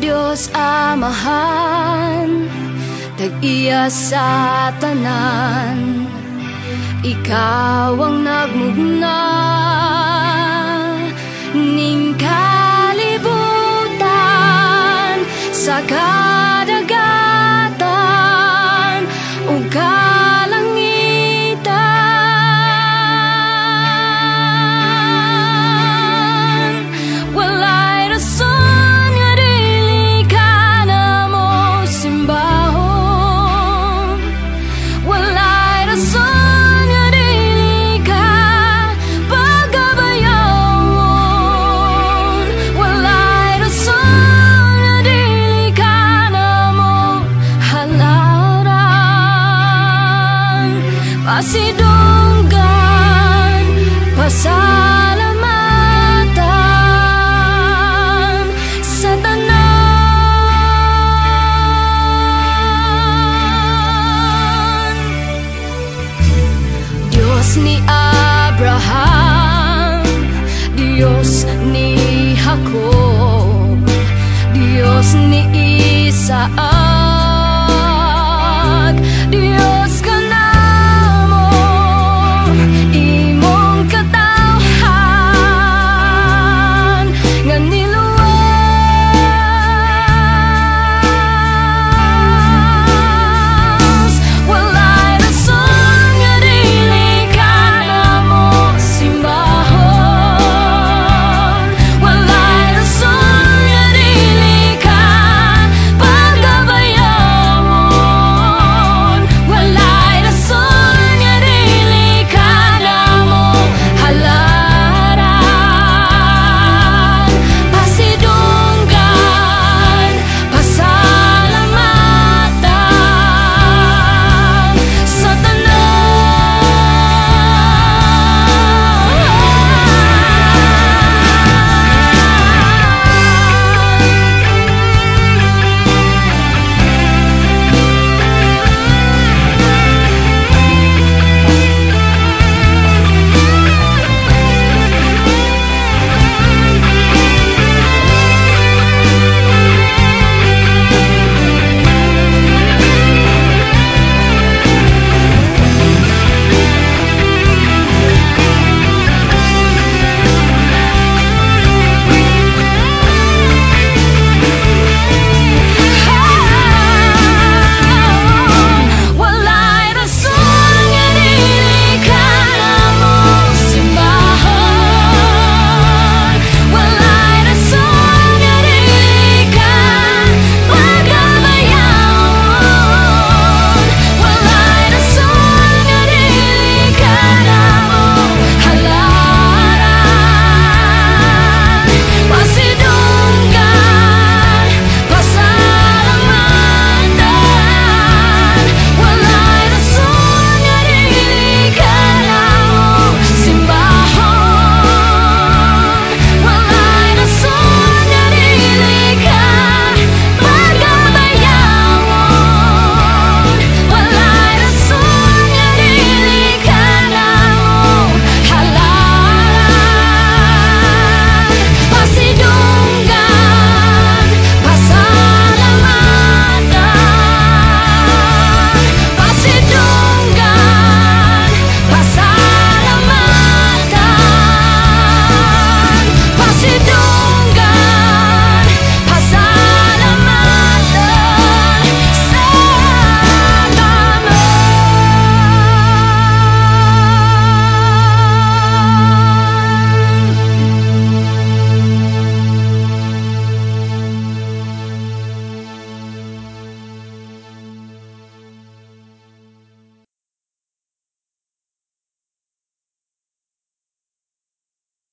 Diyos Amahan Tag-iya sa tanan. Ikaw ang nagmugna Ning kalibutan. Sa kadagatan Pasidunggan, pasalamatan sa tanan. Ni Abraham Diyos ni Jacob Diyos ni Isaac